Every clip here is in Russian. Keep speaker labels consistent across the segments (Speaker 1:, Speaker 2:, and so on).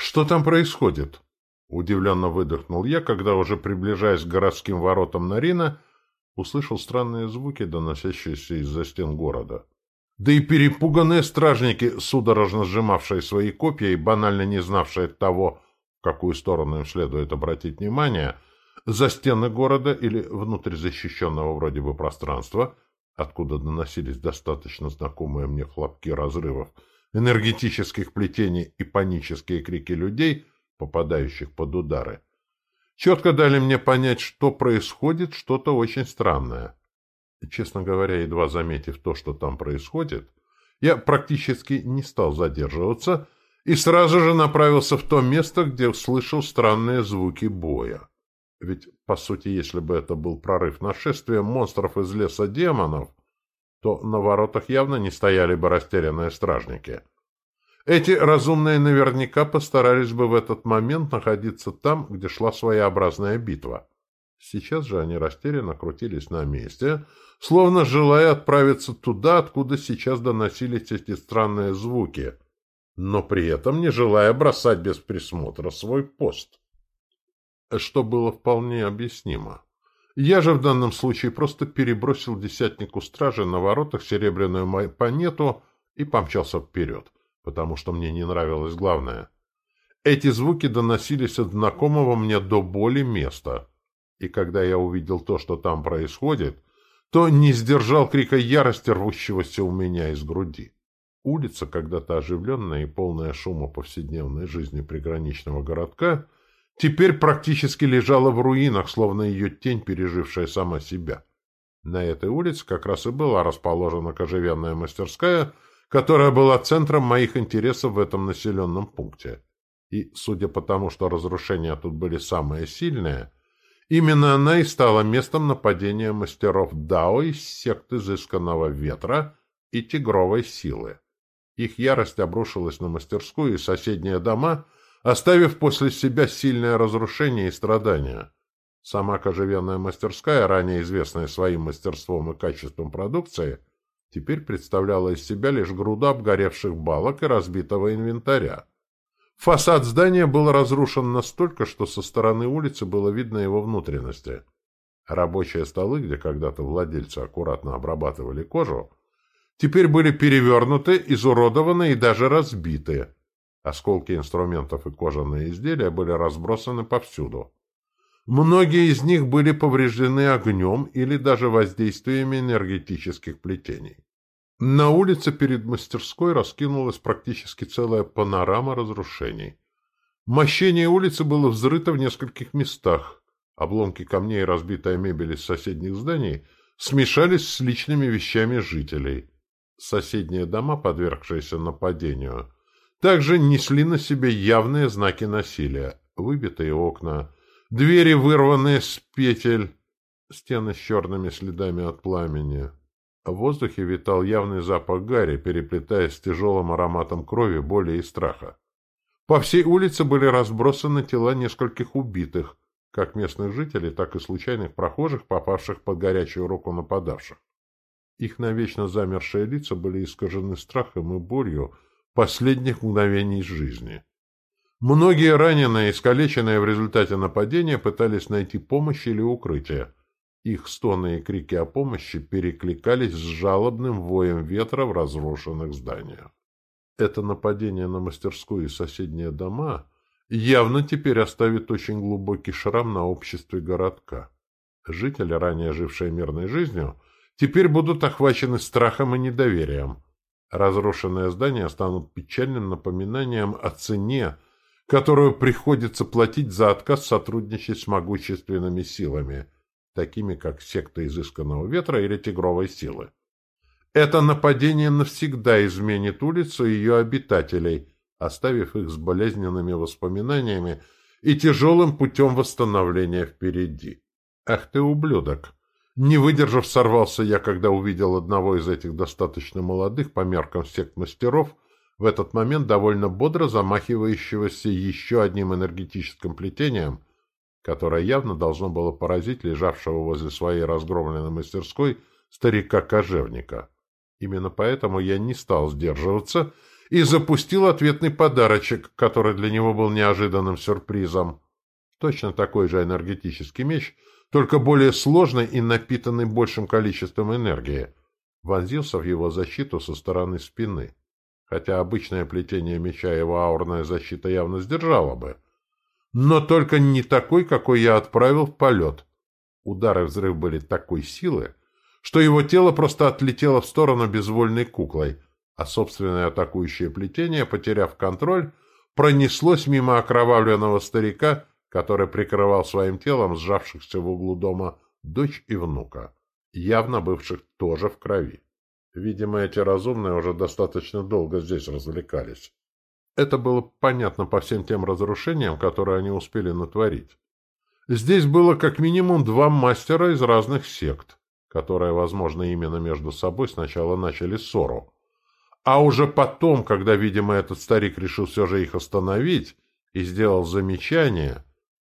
Speaker 1: «Что там происходит?» Удивленно выдохнул я, когда, уже приближаясь к городским воротам Нарина, услышал странные звуки, доносящиеся из-за стен города. Да и перепуганные стражники, судорожно сжимавшие свои копья и банально не знавшие того, в какую сторону им следует обратить внимание, за стены города или внутрь защищенного вроде бы пространства, откуда доносились достаточно знакомые мне хлопки разрывов, энергетических плетений и панические крики людей, попадающих под удары, четко дали мне понять, что происходит что-то очень странное. Честно говоря, едва заметив то, что там происходит, я практически не стал задерживаться и сразу же направился в то место, где услышал странные звуки боя. Ведь, по сути, если бы это был прорыв нашествия монстров из леса демонов, то на воротах явно не стояли бы растерянные стражники. Эти разумные наверняка постарались бы в этот момент находиться там, где шла своеобразная битва. Сейчас же они растерянно крутились на месте, словно желая отправиться туда, откуда сейчас доносились эти странные звуки, но при этом не желая бросать без присмотра свой пост. Что было вполне объяснимо. Я же в данном случае просто перебросил десятнику стражи на воротах серебряную монету и помчался вперед потому что мне не нравилось главное. Эти звуки доносились от знакомого мне до боли места, и когда я увидел то, что там происходит, то не сдержал крика ярости, рвущегося у меня из груди. Улица, когда-то оживленная и полная шума повседневной жизни приграничного городка, теперь практически лежала в руинах, словно ее тень, пережившая сама себя. На этой улице как раз и была расположена кожевенная мастерская — которая была центром моих интересов в этом населенном пункте. И, судя по тому, что разрушения тут были самые сильные, именно она и стала местом нападения мастеров Дао из секты изысканного ветра и тигровой силы. Их ярость обрушилась на мастерскую и соседние дома, оставив после себя сильное разрушение и страдания. Сама кожевенная мастерская, ранее известная своим мастерством и качеством продукции, теперь представляла из себя лишь груду обгоревших балок и разбитого инвентаря. Фасад здания был разрушен настолько, что со стороны улицы было видно его внутренности. Рабочие столы, где когда-то владельцы аккуратно обрабатывали кожу, теперь были перевернуты, изуродованы и даже разбиты. Осколки инструментов и кожаные изделия были разбросаны повсюду. Многие из них были повреждены огнем или даже воздействиями энергетических плетений. На улице перед мастерской раскинулась практически целая панорама разрушений. Мощение улицы было взрыто в нескольких местах. Обломки камней и разбитая мебель из соседних зданий смешались с личными вещами жителей. Соседние дома, подвергшиеся нападению, также несли на себе явные знаки насилия. Выбитые окна, Двери, вырванные с петель, стены с черными следами от пламени. В воздухе витал явный запах гари, переплетаясь с тяжелым ароматом крови, боли и страха. По всей улице были разбросаны тела нескольких убитых, как местных жителей, так и случайных прохожих, попавших под горячую руку нападавших. Их навечно замершие лица были искажены страхом и болью последних мгновений жизни. Многие раненые, искалеченные в результате нападения, пытались найти помощь или укрытие. Их стоны и крики о помощи перекликались с жалобным воем ветра в разрушенных зданиях. Это нападение на мастерскую и соседние дома явно теперь оставит очень глубокий шрам на обществе городка. Жители, ранее жившие мирной жизнью, теперь будут охвачены страхом и недоверием. Разрушенные здания станут печальным напоминанием о цене, которую приходится платить за отказ сотрудничать с могущественными силами, такими как секта изысканного ветра или тигровой силы. Это нападение навсегда изменит улицу и ее обитателей, оставив их с болезненными воспоминаниями и тяжелым путем восстановления впереди. Ах ты, ублюдок! Не выдержав, сорвался я, когда увидел одного из этих достаточно молодых по меркам сект мастеров – в этот момент довольно бодро замахивающегося еще одним энергетическим плетением, которое явно должно было поразить лежавшего возле своей разгромленной мастерской старика-кожевника. Именно поэтому я не стал сдерживаться и запустил ответный подарочек, который для него был неожиданным сюрпризом. Точно такой же энергетический меч, только более сложный и напитанный большим количеством энергии, вонзился в его защиту со стороны спины. Хотя обычное плетение меча его аурная защита явно сдержала бы. Но только не такой, какой я отправил в полет. Удары взрыв были такой силы, что его тело просто отлетело в сторону безвольной куклой, а собственное атакующее плетение, потеряв контроль, пронеслось мимо окровавленного старика, который прикрывал своим телом сжавшихся в углу дома дочь и внука, явно бывших тоже в крови. Видимо, эти разумные уже достаточно долго здесь развлекались. Это было понятно по всем тем разрушениям, которые они успели натворить. Здесь было как минимум два мастера из разных сект, которые, возможно, именно между собой сначала начали ссору. А уже потом, когда, видимо, этот старик решил все же их остановить и сделал замечание,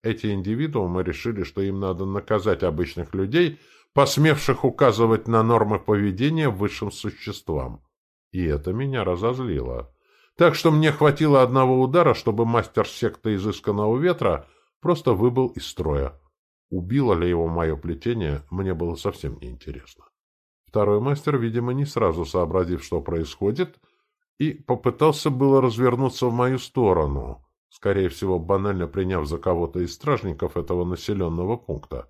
Speaker 1: эти индивидуумы решили, что им надо наказать обычных людей, посмевших указывать на нормы поведения высшим существам. И это меня разозлило. Так что мне хватило одного удара, чтобы мастер секты изысканного ветра просто выбыл из строя. Убило ли его мое плетение, мне было совсем неинтересно. Второй мастер, видимо, не сразу сообразив, что происходит, и попытался было развернуться в мою сторону, скорее всего, банально приняв за кого-то из стражников этого населенного пункта.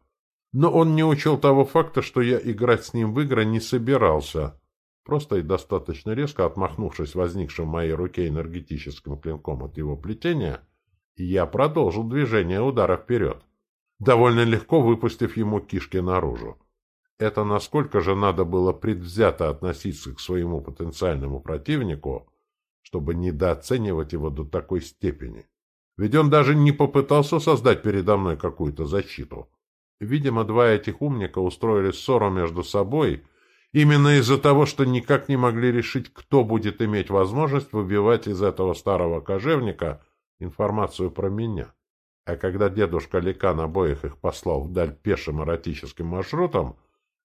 Speaker 1: Но он не учел того факта, что я играть с ним в игры не собирался, просто и достаточно резко отмахнувшись возникшим в моей руке энергетическим клинком от его плетения, я продолжил движение удара вперед, довольно легко выпустив ему кишки наружу. Это насколько же надо было предвзято относиться к своему потенциальному противнику, чтобы недооценивать его до такой степени. Ведь он даже не попытался создать передо мной какую-то защиту. Видимо, два этих умника устроили ссору между собой именно из-за того, что никак не могли решить, кто будет иметь возможность выбивать из этого старого кожевника информацию про меня. А когда дедушка Ликан обоих их послал вдаль пешим эротическим маршрутом,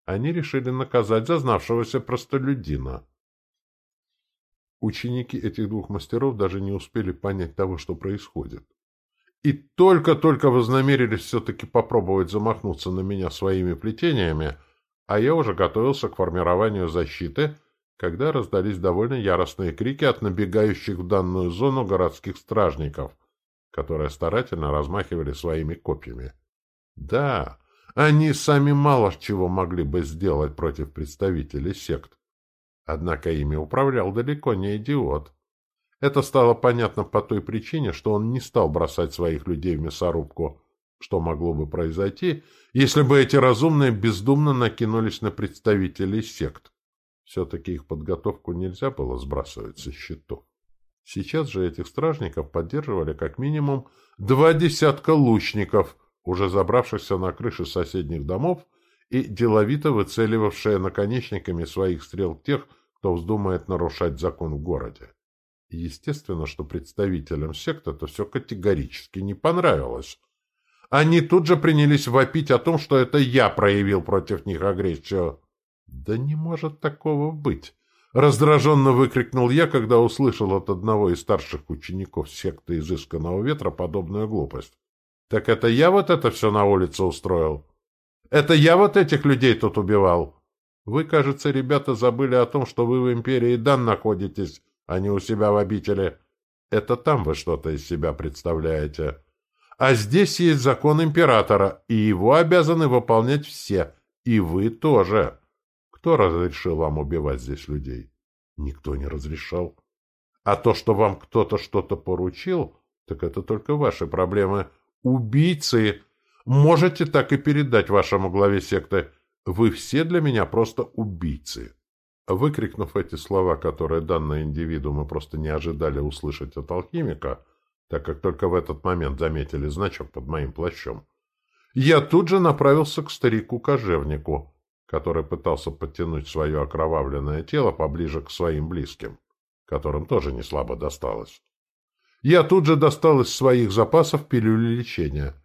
Speaker 1: они решили наказать зазнавшегося простолюдина. Ученики этих двух мастеров даже не успели понять того, что происходит. И только-только вознамерились все-таки попробовать замахнуться на меня своими плетениями, а я уже готовился к формированию защиты, когда раздались довольно яростные крики от набегающих в данную зону городских стражников, которые старательно размахивали своими копьями. Да, они сами мало чего могли бы сделать против представителей сект. Однако ими управлял далеко не идиот. Это стало понятно по той причине, что он не стал бросать своих людей в мясорубку, что могло бы произойти, если бы эти разумные бездумно накинулись на представителей сект. Все-таки их подготовку нельзя было сбрасывать со счетов. Сейчас же этих стражников поддерживали как минимум два десятка лучников, уже забравшихся на крыши соседних домов и деловито выцеливавшие наконечниками своих стрел тех, кто вздумает нарушать закон в городе. Естественно, что представителям сект это все категорически не понравилось. Они тут же принялись вопить о том, что это я проявил против них агрессию. «Да не может такого быть!» — раздраженно выкрикнул я, когда услышал от одного из старших учеников секты изысканного ветра подобную глупость. «Так это я вот это все на улице устроил?» Это я вот этих людей тут убивал. Вы, кажется, ребята, забыли о том, что вы в империи Дан находитесь, а не у себя в обители. Это там вы что-то из себя представляете. А здесь есть закон императора, и его обязаны выполнять все, и вы тоже. Кто разрешил вам убивать здесь людей? Никто не разрешал. А то, что вам кто-то что-то поручил, так это только ваши проблемы. Убийцы Можете так и передать вашему главе секты. Вы все для меня просто убийцы. Выкрикнув эти слова, которые данные индивидуумы просто не ожидали услышать от алхимика, так как только в этот момент заметили значок под моим плащом, я тут же направился к старику-кожевнику, который пытался подтянуть свое окровавленное тело поближе к своим близким, которым тоже не слабо досталось. Я тут же достал из своих запасов пилюли лечения —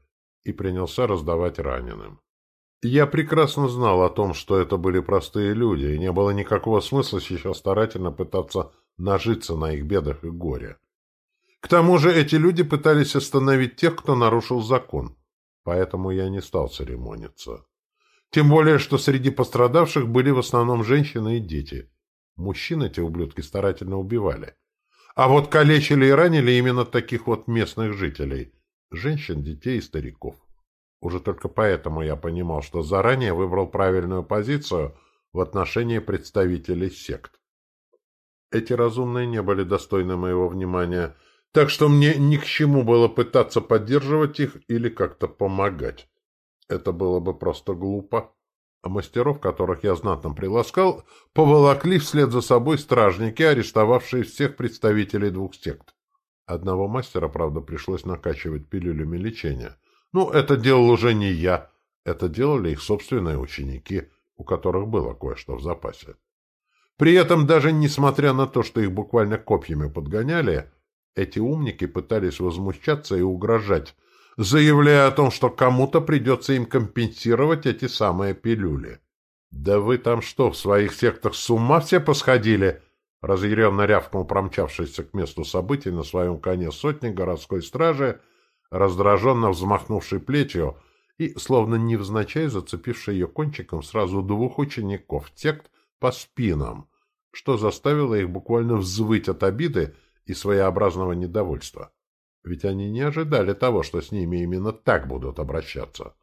Speaker 1: и принялся раздавать раненым. Я прекрасно знал о том, что это были простые люди, и не было никакого смысла сейчас старательно пытаться нажиться на их бедах и горе. К тому же эти люди пытались остановить тех, кто нарушил закон, поэтому я не стал церемониться. Тем более, что среди пострадавших были в основном женщины и дети. Мужчин эти ублюдки старательно убивали. А вот калечили и ранили именно таких вот местных жителей. Женщин, детей и стариков. Уже только поэтому я понимал, что заранее выбрал правильную позицию в отношении представителей сект. Эти разумные не были достойны моего внимания, так что мне ни к чему было пытаться поддерживать их или как-то помогать. Это было бы просто глупо. А мастеров, которых я знатно приласкал, поволокли вслед за собой стражники, арестовавшие всех представителей двух сект. Одного мастера, правда, пришлось накачивать пилюлями лечения. Ну, это делал уже не я. Это делали их собственные ученики, у которых было кое-что в запасе. При этом, даже несмотря на то, что их буквально копьями подгоняли, эти умники пытались возмущаться и угрожать, заявляя о том, что кому-то придется им компенсировать эти самые пилюли. «Да вы там что, в своих сектах с ума все посходили?» Разъяренно рявкнул промчавшийся к месту событий на своем коне сотни городской стражи, раздраженно взмахнувший плетью и, словно невзначай зацепивший ее кончиком сразу двух учеников сект по спинам, что заставило их буквально взвыть от обиды и своеобразного недовольства. Ведь они не ожидали того, что с ними именно так будут обращаться.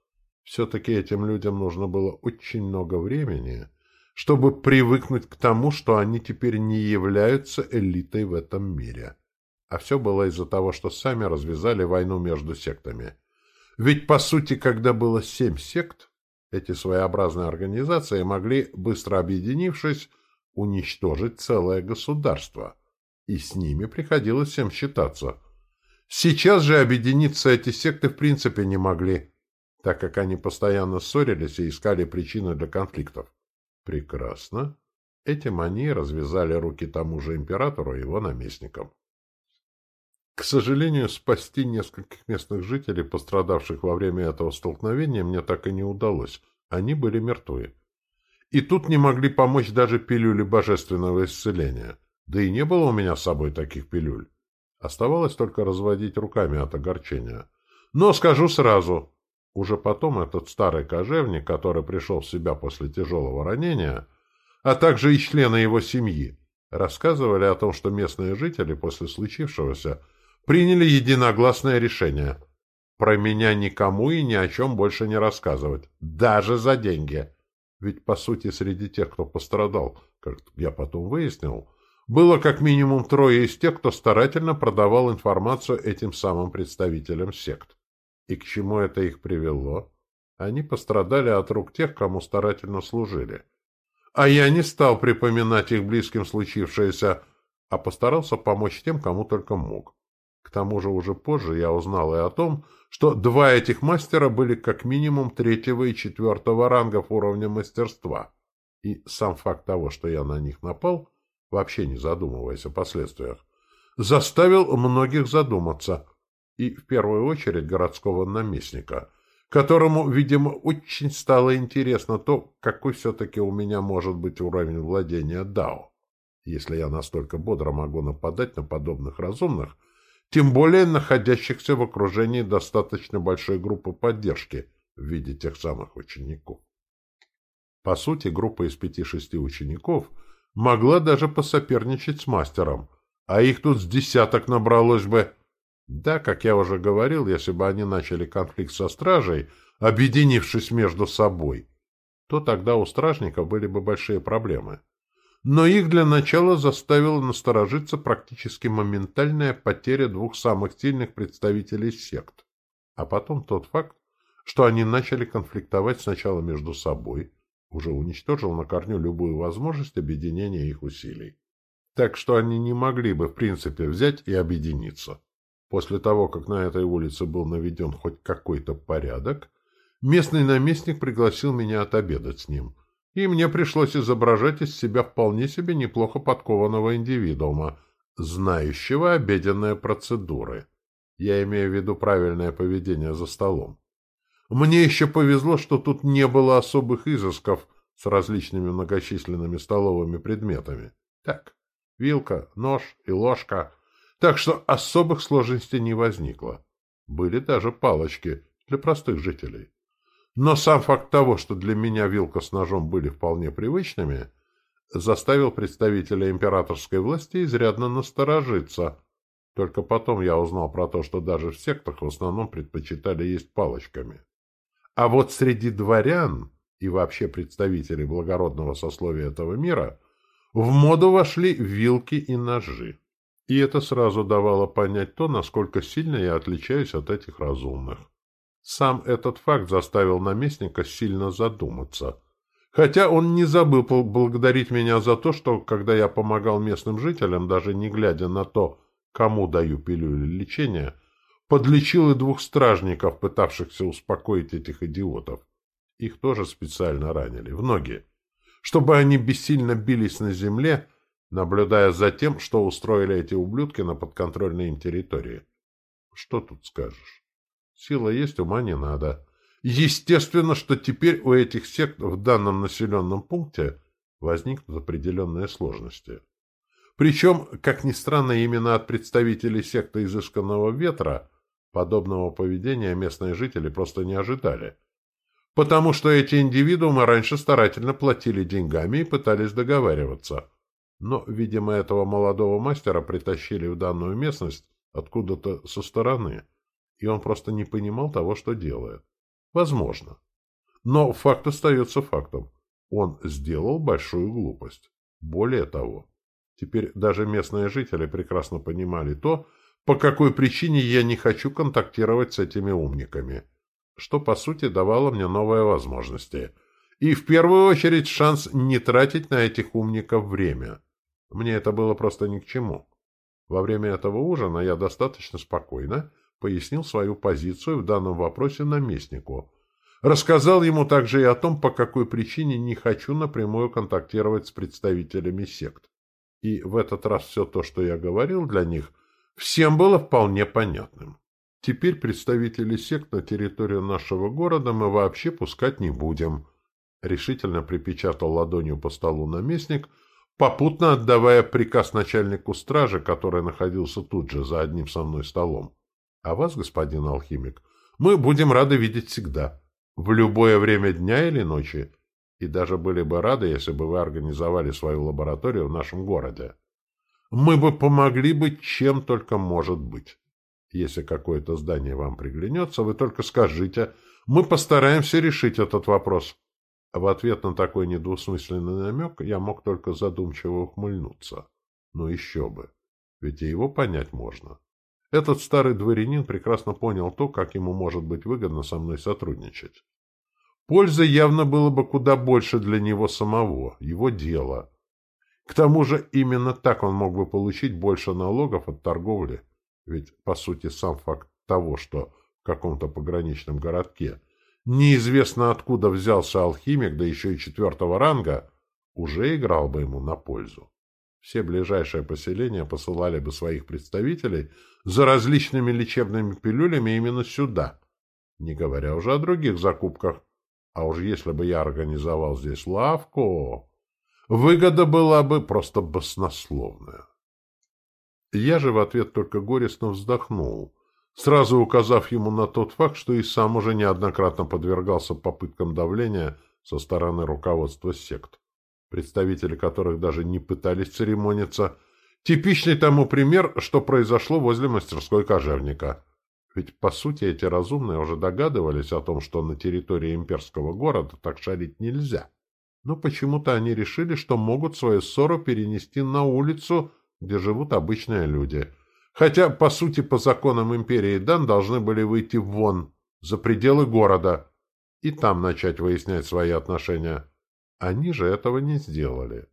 Speaker 1: Все-таки этим людям нужно было очень много времени, чтобы привыкнуть к тому, что они теперь не являются элитой в этом мире. А все было из-за того, что сами развязали войну между сектами. Ведь, по сути, когда было семь сект, эти своеобразные организации могли, быстро объединившись, уничтожить целое государство. И с ними приходилось всем считаться – Сейчас же объединиться эти секты в принципе не могли, так как они постоянно ссорились и искали причины для конфликтов. Прекрасно. Этим они развязали руки тому же императору и его наместникам. К сожалению, спасти нескольких местных жителей, пострадавших во время этого столкновения, мне так и не удалось. Они были мертвы. И тут не могли помочь даже пилюли божественного исцеления. Да и не было у меня с собой таких пилюль. Оставалось только разводить руками от огорчения. Но скажу сразу, уже потом этот старый кожевник, который пришел в себя после тяжелого ранения, а также и члены его семьи, рассказывали о том, что местные жители после случившегося приняли единогласное решение про меня никому и ни о чем больше не рассказывать, даже за деньги. Ведь, по сути, среди тех, кто пострадал, как я потом выяснил, было как минимум трое из тех, кто старательно продавал информацию этим самым представителям сект. И к чему это их привело? Они пострадали от рук тех, кому старательно служили. А я не стал припоминать их близким случившееся, а постарался помочь тем, кому только мог. К тому же уже позже я узнал и о том, что два этих мастера были как минимум третьего и четвертого рангов уровня мастерства. И сам факт того, что я на них напал – вообще не задумываясь о последствиях, заставил многих задуматься, и в первую очередь городского наместника, которому, видимо, очень стало интересно то, какой все-таки у меня может быть уровень владения Дао, если я настолько бодро могу нападать на подобных разумных, тем более находящихся в окружении достаточно большой группы поддержки в виде тех самых учеников. По сути, группа из пяти-шести учеников – могла даже посоперничать с мастером, а их тут с десяток набралось бы. Да, как я уже говорил, если бы они начали конфликт со стражей, объединившись между собой, то тогда у стражников были бы большие проблемы. Но их для начала заставила насторожиться практически моментальная потеря двух самых сильных представителей сект, а потом тот факт, что они начали конфликтовать сначала между собой, уже уничтожил на корню любую возможность объединения их усилий. Так что они не могли бы, в принципе, взять и объединиться. После того, как на этой улице был наведен хоть какой-то порядок, местный наместник пригласил меня отобедать с ним, и мне пришлось изображать из себя вполне себе неплохо подкованного индивидуума, знающего обеденные процедуры. Я имею в виду правильное поведение за столом. Мне еще повезло, что тут не было особых изысков с различными многочисленными столовыми предметами. Так, Вилка, нож и ложка. Так что особых сложностей не возникло. Были даже палочки для простых жителей. Но сам факт того, что для меня вилка с ножом были вполне привычными, заставил представителя императорской власти изрядно насторожиться. Только потом я узнал про то, что даже в сектах в основном предпочитали есть палочками. А вот среди дворян и вообще представителей благородного сословия этого мира в моду вошли вилки и ножи. И это сразу давало понять то, насколько сильно я отличаюсь от этих разумных. Сам этот факт заставил наместника сильно задуматься. Хотя он не забыл благодарить меня за то, что, когда я помогал местным жителям, даже не глядя на то, кому даю пилюли лечения, подлечил и двух стражников, пытавшихся успокоить этих идиотов. Их тоже специально ранили, в ноги, чтобы они бессильно бились на земле, наблюдая за тем, что устроили эти ублюдки на подконтрольной им территории. Что тут скажешь? Сила есть, ума не надо. Естественно, что теперь у этих сект в данном населенном пункте возникнут определенные сложности. Причем, как ни странно, именно от представителей секты изысканного ветра подобного поведения местные жители просто не ожидали. Потому что эти индивидуумы раньше старательно платили деньгами и пытались договариваться. Но, видимо, этого молодого мастера притащили в данную местность откуда-то со стороны и он просто не понимал того, что делает. Возможно. Но факт остается фактом. Он сделал большую глупость. Более того, теперь даже местные жители прекрасно понимали то, по какой причине я не хочу контактировать с этими умниками, что, по сути, давало мне новые возможности. И в первую очередь шанс не тратить на этих умников время. Мне это было просто ни к чему. Во время этого ужина я достаточно спокойно пояснил свою позицию в данном вопросе наместнику. Рассказал ему также и о том, по какой причине не хочу напрямую контактировать с представителями сект. И в этот раз все то, что я говорил для них, всем было вполне понятным. Теперь представителей сект на территорию нашего города мы вообще пускать не будем. Решительно припечатал ладонью по столу наместник, попутно отдавая приказ начальнику стражи, который находился тут же за одним со мной столом. А вас, господин алхимик, мы будем рады видеть всегда, в любое время дня или ночи, и даже были бы рады, если бы вы организовали свою лабораторию в нашем городе. Мы бы помогли бы, чем только может быть. Если какое-то здание вам приглянется, вы только скажите, мы постараемся решить этот вопрос. В ответ на такой недвусмысленный намек я мог только задумчиво ухмыльнуться. Ну еще бы, ведь и его понять можно. Этот старый дворянин прекрасно понял то, как ему может быть выгодно со мной сотрудничать. Пользы явно было бы куда больше для него самого, его дела. К тому же именно так он мог бы получить больше налогов от торговли. Ведь, по сути, сам факт того, что в каком-то пограничном городке неизвестно откуда взялся алхимик, да еще и четвертого ранга, уже играл бы ему на пользу. Все ближайшие поселения посылали бы своих представителей за различными лечебными пилюлями именно сюда, не говоря уже о других закупках. А уж если бы я организовал здесь лавку, выгода была бы просто баснословная. Я же в ответ только горестно вздохнул, сразу указав ему на тот факт, что и сам уже неоднократно подвергался попыткам давления со стороны руководства сект представители которых даже не пытались церемониться. Типичный тому пример, что произошло возле мастерской кожевника. Ведь, по сути, эти разумные уже догадывались о том, что на территории имперского города так шарить нельзя. Но почему-то они решили, что могут свою ссору перенести на улицу, где живут обычные люди. Хотя, по сути, по законам империи Дан должны были выйти вон, за пределы города, и там начать выяснять свои отношения. Они же этого не сделали.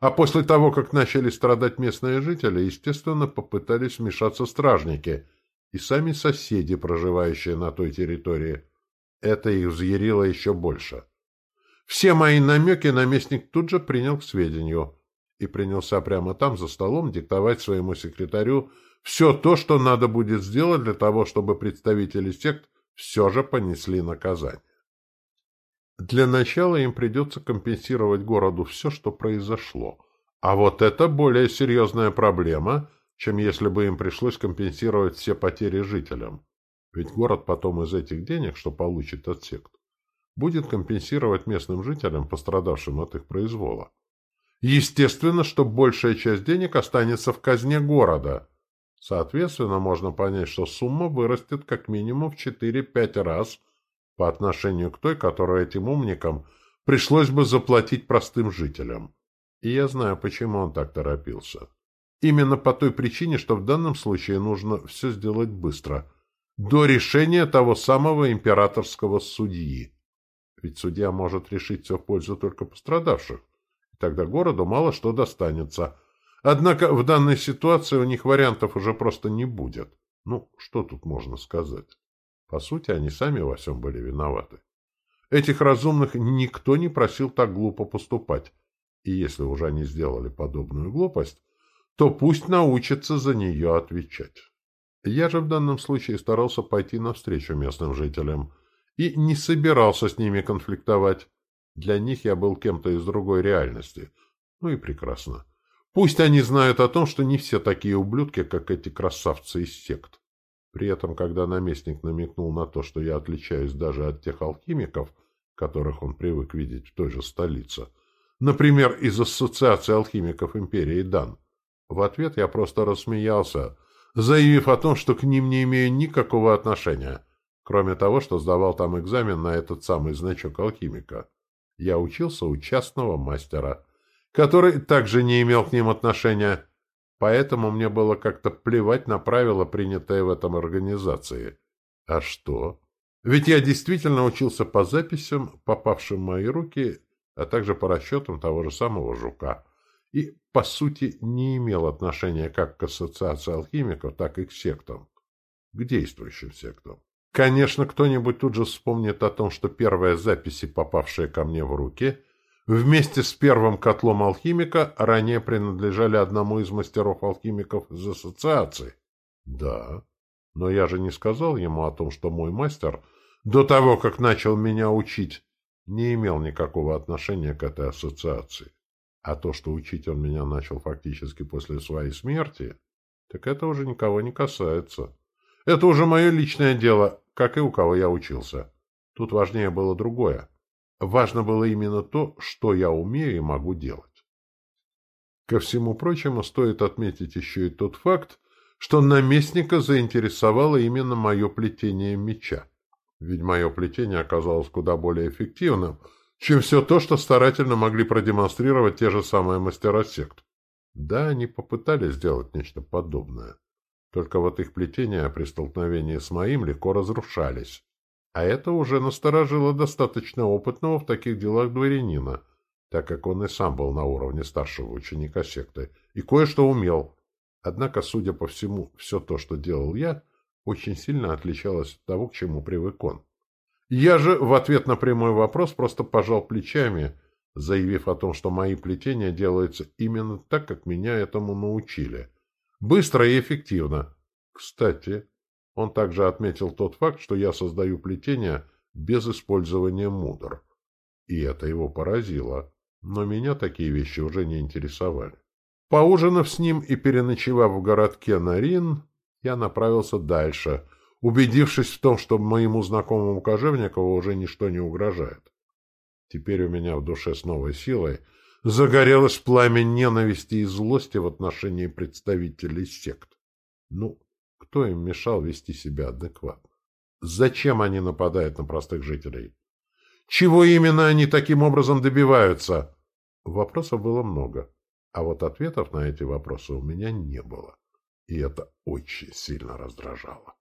Speaker 1: А после того, как начали страдать местные жители, естественно, попытались вмешаться стражники и сами соседи, проживающие на той территории. Это их взъярило еще больше. Все мои намеки наместник тут же принял к сведению и принялся прямо там, за столом, диктовать своему секретарю все то, что надо будет сделать для того, чтобы представители сект все же понесли наказание. Для начала им придется компенсировать городу все, что произошло, А вот это более серьезная проблема, чем если бы им пришлось компенсировать все потери жителям. Ведь город потом из этих денег, что получит от сект, будет компенсировать местным жителям, пострадавшим от их произвола. Естественно, что большая часть денег останется в казне города. Соответственно, можно понять, что сумма вырастет как минимум в 4-5 раз по отношению к той, которую этим умникам пришлось бы заплатить простым жителям. И я знаю, почему он так торопился. Именно по той причине, что в данном случае нужно все сделать быстро, до решения того самого императорского судьи. Ведь судья может решить все в пользу только пострадавших. Тогда городу мало что достанется. Однако в данной ситуации у них вариантов уже просто не будет. Ну, что тут можно сказать? По сути, они сами во всем были виноваты. Этих разумных никто не просил так глупо поступать. И если уже они сделали подобную глупость, то пусть научатся за нее отвечать. Я же в данном случае старался пойти навстречу местным жителям и не собирался с ними конфликтовать. Для них я был кем-то из другой реальности. Ну и прекрасно. Пусть они знают о том, что не все такие ублюдки, как эти красавцы из сект. При этом, когда наместник намекнул на то, что я отличаюсь даже от тех алхимиков, которых он привык видеть в той же столице, например, из Ассоциации алхимиков Империи Дан, в ответ я просто рассмеялся, заявив о том, что к ним не имею никакого отношения, кроме того, что сдавал там экзамен на этот самый значок алхимика я учился у частного мастера, который также не имел к ним отношения, поэтому мне было как-то плевать на правила, принятые в этом организации. А что? Ведь я действительно учился по записям, попавшим в мои руки, а также по расчетам того же самого Жука, и, по сути, не имел отношения как к ассоциации алхимиков, так и к сектам, к действующим сектам. Конечно, кто-нибудь тут же вспомнит о том, что первые записи, попавшие ко мне в руки, вместе с первым котлом алхимика ранее принадлежали одному из мастеров-алхимиков из ассоциации. Да, но я же не сказал ему о том, что мой мастер, до того, как начал меня учить, не имел никакого отношения к этой ассоциации. А то, что учить он меня начал фактически после своей смерти, так это уже никого не касается. Это уже мое личное дело, как и у кого я учился. Тут важнее было другое. Важно было именно то, что я умею и могу делать. Ко всему прочему, стоит отметить еще и тот факт, что наместника заинтересовало именно мое плетение меча. Ведь мое плетение оказалось куда более эффективным, чем все то, что старательно могли продемонстрировать те же самые мастера сект. Да, они попытались сделать нечто подобное. Только вот их плетения при столкновении с моим легко разрушались. А это уже насторожило достаточно опытного в таких делах дворянина, так как он и сам был на уровне старшего ученика секты и кое-что умел. Однако, судя по всему, все то, что делал я, очень сильно отличалось от того, к чему привык он. Я же в ответ на прямой вопрос просто пожал плечами, заявив о том, что мои плетения делаются именно так, как меня этому научили – Быстро и эффективно. Кстати, он также отметил тот факт, что я создаю плетение без использования мудр. И это его поразило. Но меня такие вещи уже не интересовали. Поужинав с ним и переночевав в городке Нарин, я направился дальше, убедившись в том, что моему знакомому Кожевникову уже ничто не угрожает. Теперь у меня в душе с новой силой загорелось пламя ненависти и злости в отношении представителей сект. Ну, кто им мешал вести себя адекватно? Зачем они нападают на простых жителей? Чего именно они таким образом добиваются? Вопросов было много, а вот ответов на эти вопросы у меня не было. И это очень сильно раздражало.